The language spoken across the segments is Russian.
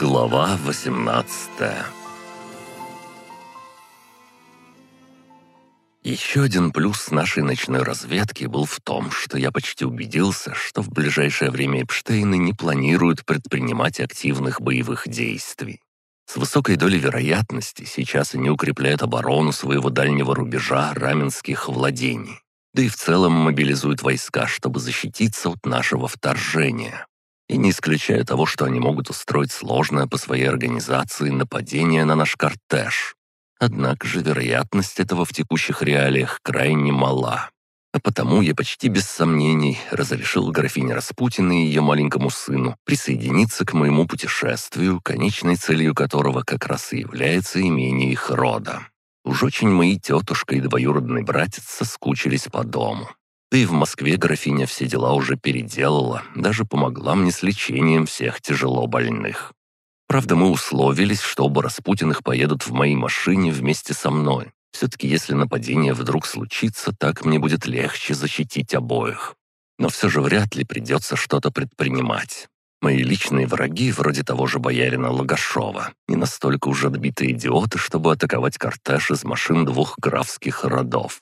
Глава 18 Еще один плюс нашей ночной разведки был в том, что я почти убедился, что в ближайшее время Эпштейны не планируют предпринимать активных боевых действий. С высокой долей вероятности сейчас они укрепляют оборону своего дальнего рубежа раменских владений, да и в целом мобилизуют войска, чтобы защититься от нашего вторжения. И не исключаю того, что они могут устроить сложное по своей организации нападение на наш кортеж. Однако же вероятность этого в текущих реалиях крайне мала. А потому я почти без сомнений разрешил графине Распутиной и ее маленькому сыну присоединиться к моему путешествию, конечной целью которого как раз и является имение их рода. Уж очень мои тетушка и двоюродный братец соскучились по дому. Да и в Москве графиня все дела уже переделала, даже помогла мне с лечением всех тяжело больных. Правда, мы условились, что оба Распутиных поедут в моей машине вместе со мной. Все-таки если нападение вдруг случится, так мне будет легче защитить обоих. Но все же вряд ли придется что-то предпринимать. Мои личные враги, вроде того же боярина Логашова, не настолько уже отбитые идиоты, чтобы атаковать кортеж из машин двух графских родов.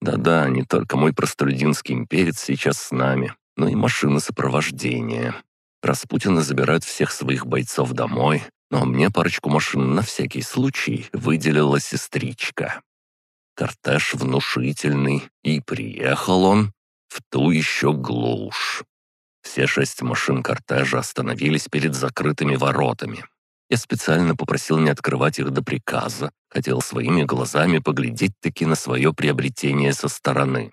Да-да, не только мой простолюдинский имперец сейчас с нами, но и машины сопровождения. Распутины забирают всех своих бойцов домой, но мне парочку машин на всякий случай выделила сестричка. Кортеж внушительный, и приехал он в ту еще глушь. Все шесть машин кортежа остановились перед закрытыми воротами. Я специально попросил не открывать их до приказа, хотел своими глазами поглядеть-таки на свое приобретение со стороны.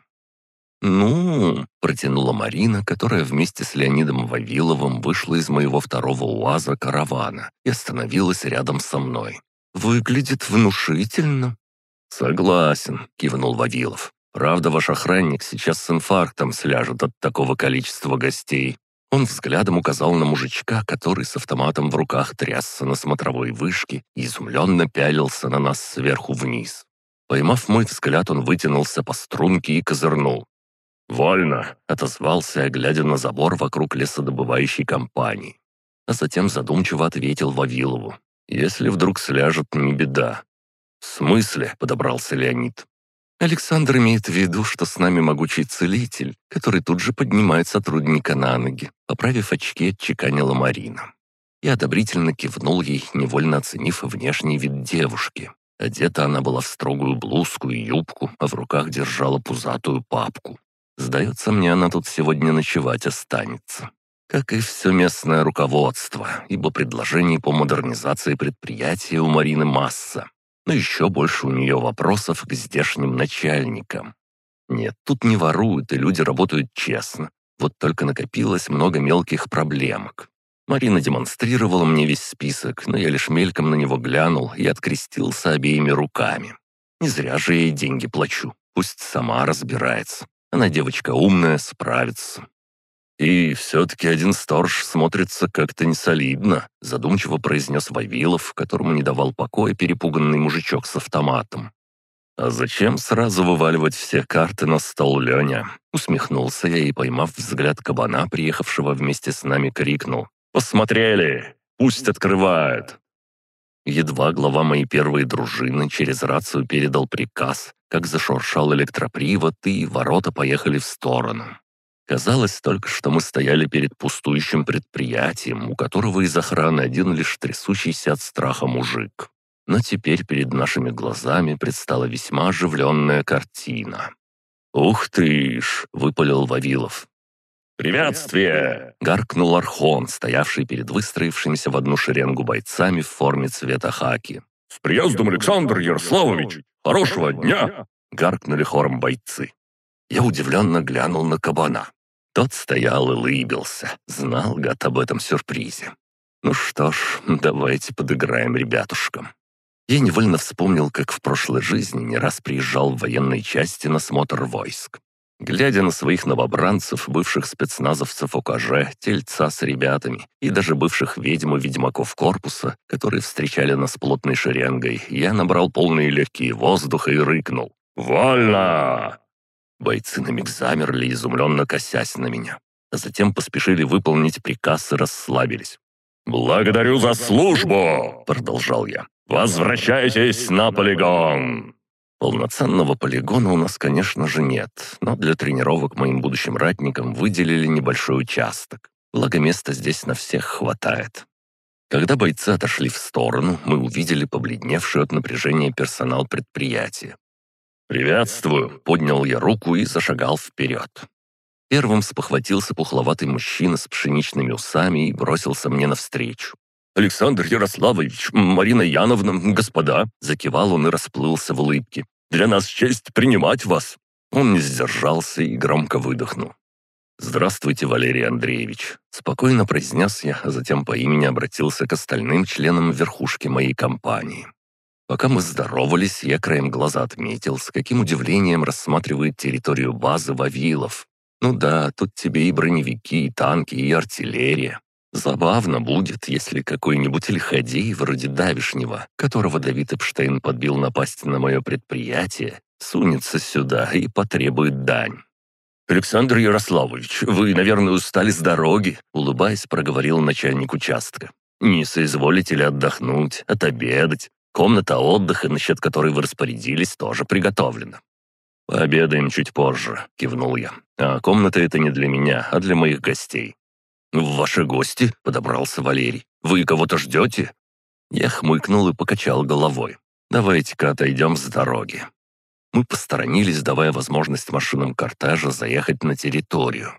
«Ну...» — протянула Марина, которая вместе с Леонидом Вавиловым вышла из моего второго УАЗа каравана и остановилась рядом со мной. «Выглядит внушительно». «Согласен», — кивнул Вавилов. «Правда, ваш охранник сейчас с инфарктом сляжет от такого количества гостей. Он взглядом указал на мужичка, который с автоматом в руках трясся на смотровой вышке и изумленно пялился на нас сверху вниз. Поймав мой взгляд, он вытянулся по струнке и козырнул. «Вольно!» — отозвался, глядя на забор вокруг лесодобывающей компании. А затем задумчиво ответил Вавилову. «Если вдруг сляжет, не беда». «В смысле?» — подобрался Леонид. Александр имеет в виду, что с нами могучий целитель, который тут же поднимает сотрудника на ноги, поправив очки, отчеканила Марина. Я одобрительно кивнул ей, невольно оценив внешний вид девушки. Одета она была в строгую блузку и юбку, а в руках держала пузатую папку. Сдается мне, она тут сегодня ночевать останется. Как и все местное руководство, ибо предложений по модернизации предприятия у Марины масса но еще больше у нее вопросов к здешним начальникам. Нет, тут не воруют, и люди работают честно. Вот только накопилось много мелких проблемок. Марина демонстрировала мне весь список, но я лишь мельком на него глянул и открестился обеими руками. Не зря же я ей деньги плачу, пусть сама разбирается. Она девочка умная, справится. «И все-таки один сторож смотрится как-то несолидно», задумчиво произнес Вавилов, которому не давал покоя перепуганный мужичок с автоматом. «А зачем сразу вываливать все карты на стол, Леня?» Усмехнулся я и, поймав взгляд кабана, приехавшего вместе с нами, крикнул. «Посмотрели! Пусть открывают!» Едва глава моей первой дружины через рацию передал приказ, как зашуршал электропривод, и ворота поехали в сторону. Казалось только, что мы стояли перед пустующим предприятием, у которого из охраны один лишь трясущийся от страха мужик. Но теперь перед нашими глазами предстала весьма оживленная картина. «Ух ты ж!» — выпалил Вавилов. «Приветствие!» — гаркнул Архон, стоявший перед выстроившимися в одну шеренгу бойцами в форме цвета хаки. «С приездом, Александр Ярославович! Хорошего дня!» — гаркнули хором бойцы. Я удивленно глянул на кабана. Тот стоял и лыбился, знал гад об этом сюрпризе. Ну что ж, давайте подыграем ребятушкам. Я невольно вспомнил, как в прошлой жизни не раз приезжал в военной части на смотр войск. Глядя на своих новобранцев, бывших спецназовцев ОКЖ, тельца с ребятами и даже бывших ведьм и ведьмаков корпуса, которые встречали нас плотной шеренгой, я набрал полные легкие воздуха и рыкнул. «Вольно!» Бойцы на миг замерли, изумленно косясь на меня, а затем поспешили выполнить приказ и расслабились. «Благодарю за службу!» — продолжал я. «Возвращайтесь на полигон!» Полноценного полигона у нас, конечно же, нет, но для тренировок моим будущим ратникам выделили небольшой участок. Благо места здесь на всех хватает. Когда бойцы отошли в сторону, мы увидели побледневший от напряжения персонал предприятия. «Приветствую!» — поднял я руку и зашагал вперед. Первым спохватился пухловатый мужчина с пшеничными усами и бросился мне навстречу. «Александр Ярославович, Марина Яновна, господа!» Закивал он и расплылся в улыбке. «Для нас честь принимать вас!» Он не сдержался и громко выдохнул. «Здравствуйте, Валерий Андреевич», — спокойно произнес я, а затем по имени обратился к остальным членам верхушки моей компании. Пока мы здоровались, я краем глаза отметил, с каким удивлением рассматривает территорию базы Вавилов. Ну да, тут тебе и броневики, и танки, и артиллерия. Забавно будет, если какой-нибудь лиходей вроде давишнего, которого Давид Эпштейн подбил напасть на мое предприятие, сунется сюда и потребует дань. «Александр Ярославович, вы, наверное, устали с дороги», — улыбаясь, проговорил начальник участка. «Не соизволите ли отдохнуть, отобедать? Комната отдыха, насчет которой вы распорядились, тоже приготовлена». «Пообедаем чуть позже», — кивнул я. «А комната это не для меня, а для моих гостей». «Ваши гости?» — подобрался Валерий. «Вы кого-то ждете?» Я хмыкнул и покачал головой. «Давайте-ка отойдем с дороги». Мы посторонились, давая возможность машинам кортежа заехать на территорию.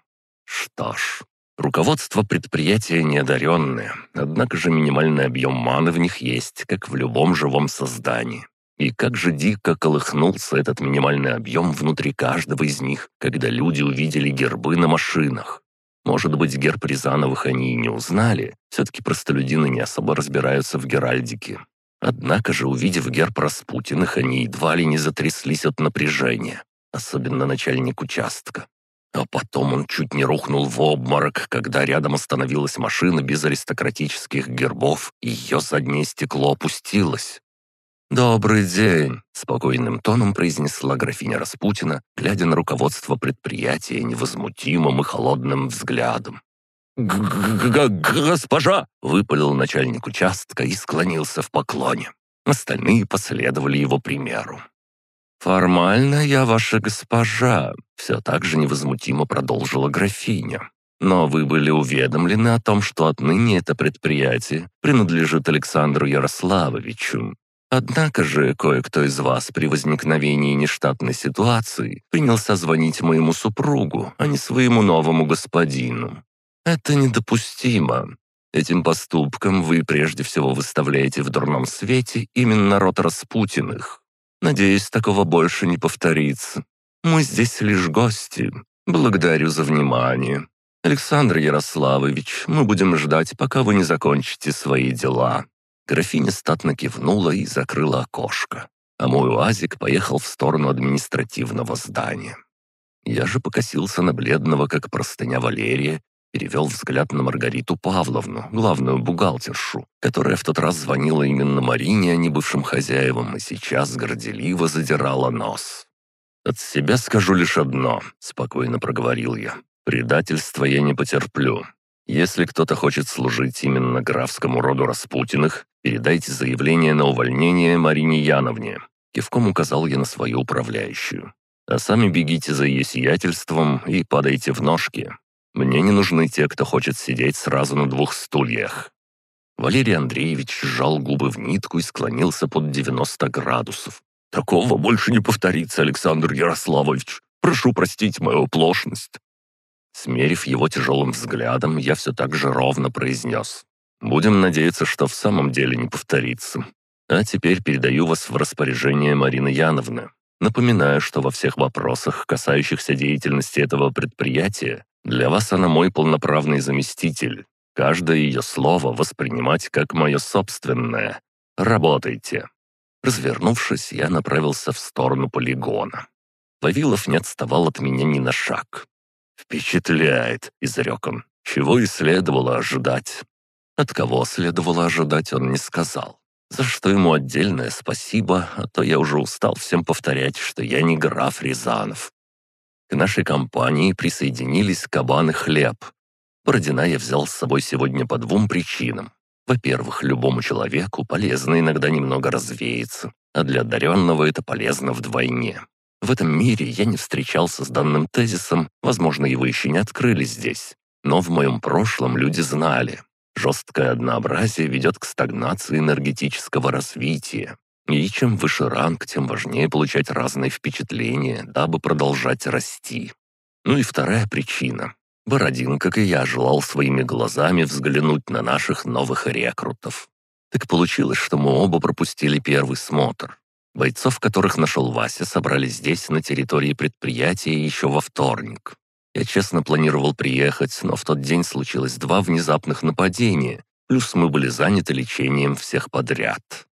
Что ж, руководство предприятия неодаренное, однако же минимальный объем маны в них есть, как в любом живом создании. И как же дико колыхнулся этот минимальный объем внутри каждого из них, когда люди увидели гербы на машинах. Может быть, герб Рязановых они и не узнали, все-таки простолюдины не особо разбираются в геральдике. Однако же, увидев герб Распутиных, они едва ли не затряслись от напряжения, особенно начальник участка. А потом он чуть не рухнул в обморок, когда рядом остановилась машина без аристократических гербов, и ее заднее стекло опустилось. «Добрый день», — спокойным тоном произнесла графиня Распутина, глядя на руководство предприятия невозмутимым и холодным взглядом. Г -г «Госпожа!» — выпалил начальник участка и склонился в поклоне. Остальные последовали его примеру. «Формально я ваша госпожа», — все так же невозмутимо продолжила графиня. «Но вы были уведомлены о том, что отныне это предприятие принадлежит Александру Ярославовичу, Однако же кое-кто из вас при возникновении нештатной ситуации принялся звонить моему супругу, а не своему новому господину. Это недопустимо. Этим поступком вы прежде всего выставляете в дурном свете именно род Распутиных. Надеюсь, такого больше не повторится. Мы здесь лишь гости. Благодарю за внимание. Александр Ярославович, мы будем ждать, пока вы не закончите свои дела. Графиня статно кивнула и закрыла окошко, а мой уазик поехал в сторону административного здания. Я же покосился на бледного, как простыня Валерия, перевел взгляд на Маргариту Павловну, главную бухгалтершу, которая в тот раз звонила именно Марине, а не бывшим хозяевам, и сейчас горделиво задирала нос. «От себя скажу лишь одно», — спокойно проговорил я. «Предательства я не потерплю. Если кто-то хочет служить именно графскому роду Распутиных, передайте заявление на увольнение Марине Яновне». Кивком указал я на свою управляющую. «А сами бегите за ее сиятельством и падайте в ножки. Мне не нужны те, кто хочет сидеть сразу на двух стульях». Валерий Андреевич сжал губы в нитку и склонился под 90 градусов. «Такого больше не повторится, Александр Ярославович. Прошу простить мою оплошность. Смерив его тяжелым взглядом, я все так же ровно произнес. «Будем надеяться, что в самом деле не повторится. А теперь передаю вас в распоряжение Марины Яновны. Напоминаю, что во всех вопросах, касающихся деятельности этого предприятия, для вас она мой полноправный заместитель. Каждое ее слово воспринимать как мое собственное. Работайте». Развернувшись, я направился в сторону полигона. Вавилов не отставал от меня ни на шаг. «Впечатляет», — изрек он. «Чего и следовало ожидать». От кого следовало ожидать, он не сказал. За что ему отдельное спасибо, а то я уже устал всем повторять, что я не граф Рязанов. К нашей компании присоединились кабан и хлеб. Бородина я взял с собой сегодня по двум причинам. Во-первых, любому человеку полезно иногда немного развеяться, а для одаренного это полезно вдвойне. В этом мире я не встречался с данным тезисом, возможно, его еще не открыли здесь. Но в моем прошлом люди знали. Жесткое однообразие ведет к стагнации энергетического развития. И чем выше ранг, тем важнее получать разные впечатления, дабы продолжать расти. Ну и вторая причина. Бородин, как и я, желал своими глазами взглянуть на наших новых рекрутов. Так получилось, что мы оба пропустили первый смотр. Бойцов, которых нашел Вася, собрали здесь, на территории предприятия, еще во вторник. Я честно планировал приехать, но в тот день случилось два внезапных нападения, плюс мы были заняты лечением всех подряд.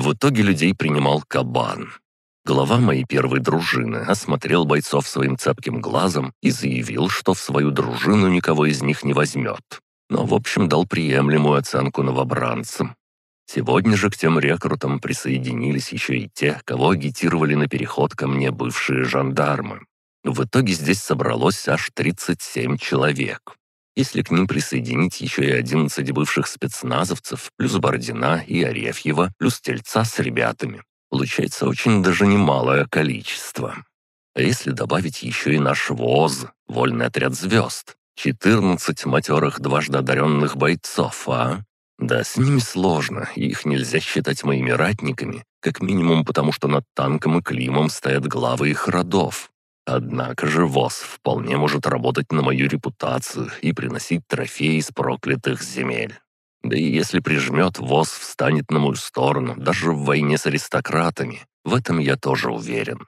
В итоге людей принимал кабан. Глава моей первой дружины осмотрел бойцов своим цепким глазом и заявил, что в свою дружину никого из них не возьмет. Но, в общем, дал приемлемую оценку новобранцам. Сегодня же к тем рекрутам присоединились еще и те, кого агитировали на переход ко мне бывшие жандармы. В итоге здесь собралось аж 37 человек. Если к ним присоединить еще и 11 бывших спецназовцев, плюс Бородина и Арефьева, плюс Тельца с ребятами, получается очень даже немалое количество. А если добавить еще и наш ВОЗ, вольный отряд звезд, 14 матерых дважды одаренных бойцов, а? Да, с ними сложно, их нельзя считать моими ратниками, как минимум потому, что над танком и Климом стоят главы их родов. Однако же ВОЗ вполне может работать на мою репутацию и приносить трофеи из проклятых земель. Да и если прижмет, ВОЗ встанет на мою сторону, даже в войне с аристократами. В этом я тоже уверен.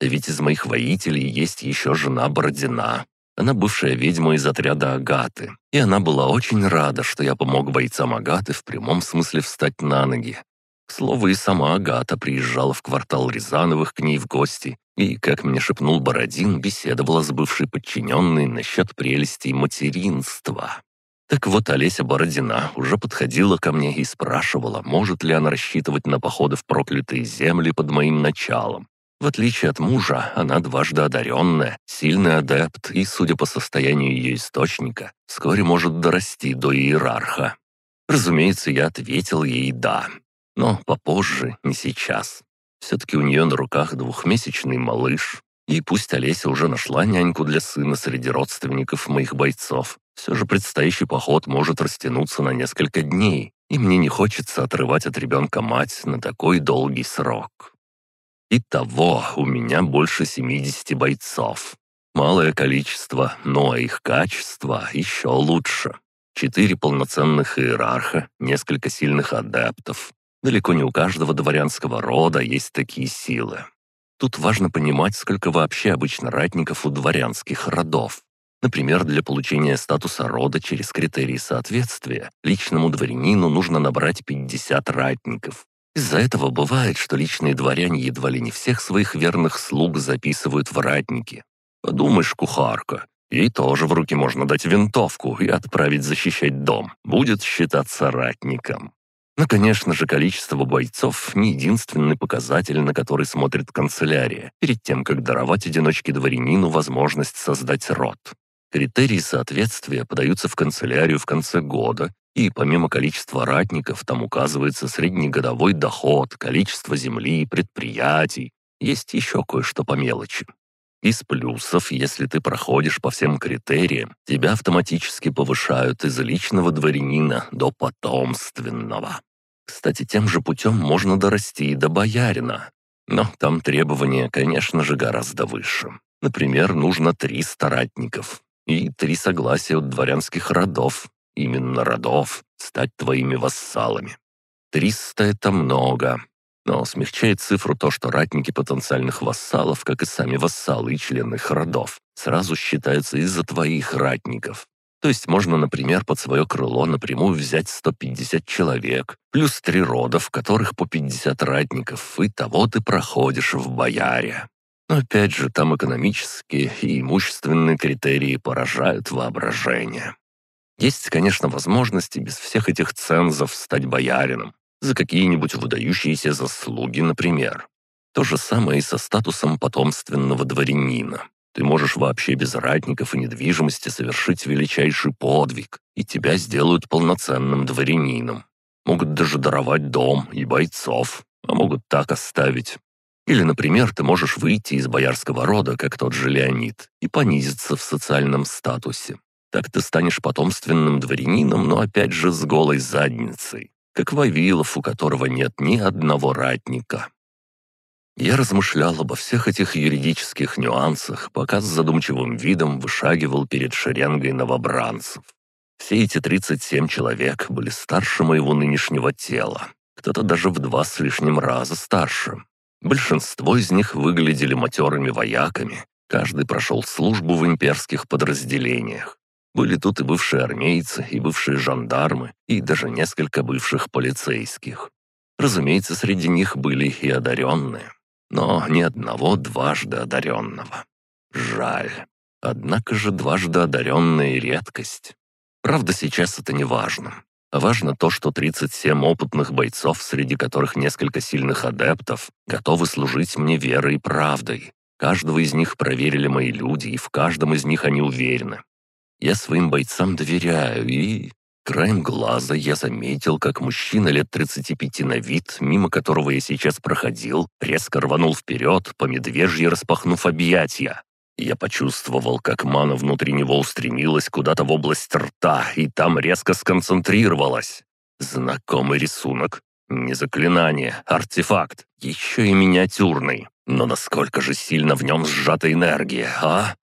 Ведь из моих воителей есть еще жена Бородина. Она бывшая ведьма из отряда Агаты, и она была очень рада, что я помог бойцам Агаты в прямом смысле встать на ноги. К слову, и сама Агата приезжала в квартал Рязановых к ней в гости, и, как мне шепнул Бородин, беседовала с бывшей подчиненной насчет прелестей материнства. Так вот, Олеся Бородина уже подходила ко мне и спрашивала, может ли она рассчитывать на походы в проклятые земли под моим началом. В отличие от мужа, она дважды одаренная, сильный адепт и, судя по состоянию ее источника, вскоре может дорасти до иерарха. Разумеется, я ответил ей «да». Но попозже, не сейчас. Все-таки у нее на руках двухмесячный малыш. И пусть Олеся уже нашла няньку для сына среди родственников моих бойцов, все же предстоящий поход может растянуться на несколько дней, и мне не хочется отрывать от ребенка мать на такой долгий срок. Итого у меня больше 70 бойцов. Малое количество, но их качество еще лучше. Четыре полноценных иерарха, несколько сильных адептов. Далеко не у каждого дворянского рода есть такие силы. Тут важно понимать, сколько вообще обычно ратников у дворянских родов. Например, для получения статуса рода через критерии соответствия личному дворянину нужно набрать 50 ратников. Из-за этого бывает, что личные дворяне едва ли не всех своих верных слуг записывают в ратники. Подумаешь, кухарка, ей тоже в руки можно дать винтовку и отправить защищать дом. Будет считаться ратником. Но, конечно же, количество бойцов не единственный показатель, на который смотрит канцелярия, перед тем, как даровать одиночке дворянину возможность создать род. Критерии соответствия подаются в канцелярию в конце года, и помимо количества ратников там указывается среднегодовой доход, количество земли, предприятий. Есть еще кое-что по мелочи. Из плюсов, если ты проходишь по всем критериям, тебя автоматически повышают из личного дворянина до потомственного. Кстати, тем же путем можно дорасти и до боярина. Но там требования, конечно же, гораздо выше. Например, нужно три старатников и три согласия от дворянских родов, именно родов, стать твоими вассалами. Триста — это много. Но смягчает цифру то, что ратники потенциальных вассалов, как и сами вассалы и члены их родов, сразу считаются из-за твоих ратников. То есть можно, например, под свое крыло напрямую взять 150 человек, плюс три рода, в которых по 50 ратников, и того ты проходишь в бояре. Но опять же, там экономические и имущественные критерии поражают воображение. Есть, конечно, возможности без всех этих цензов стать боярином. За какие-нибудь выдающиеся заслуги, например. То же самое и со статусом потомственного дворянина. Ты можешь вообще без ратников и недвижимости совершить величайший подвиг, и тебя сделают полноценным дворянином. Могут даже даровать дом и бойцов, а могут так оставить. Или, например, ты можешь выйти из боярского рода, как тот же Леонид, и понизиться в социальном статусе. Так ты станешь потомственным дворянином, но опять же с голой задницей, как Вавилов, у которого нет ни одного ратника. Я размышлял обо всех этих юридических нюансах, пока с задумчивым видом вышагивал перед шеренгой новобранцев. Все эти 37 человек были старше моего нынешнего тела, кто-то даже в два с лишним раза старше. Большинство из них выглядели матерыми вояками, каждый прошел службу в имперских подразделениях. Были тут и бывшие армейцы, и бывшие жандармы, и даже несколько бывших полицейских. Разумеется, среди них были и одаренные, но ни одного дважды одаренного. Жаль. Однако же дважды одаренная редкость. Правда, сейчас это не важно. Важно то, что 37 опытных бойцов, среди которых несколько сильных адептов, готовы служить мне верой и правдой. Каждого из них проверили мои люди, и в каждом из них они уверены. Я своим бойцам доверяю, и... Краем глаза я заметил, как мужчина лет 35 на вид, мимо которого я сейчас проходил, резко рванул вперед, по медвежьи распахнув объятия. Я почувствовал, как мана внутри него устремилась куда-то в область рта и там резко сконцентрировалась. Знакомый рисунок. Не заклинание, артефакт, еще и миниатюрный. Но насколько же сильно в нем сжата энергия, а?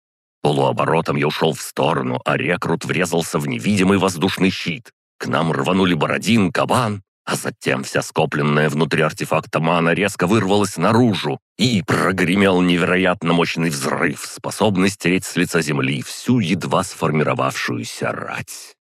Полуоборотом я ушел в сторону, а рекрут врезался в невидимый воздушный щит. К нам рванули Бородин, Кабан, а затем вся скопленная внутри артефакта мана резко вырвалась наружу, и прогремел невероятно мощный взрыв, способный стереть с лица земли всю едва сформировавшуюся рать.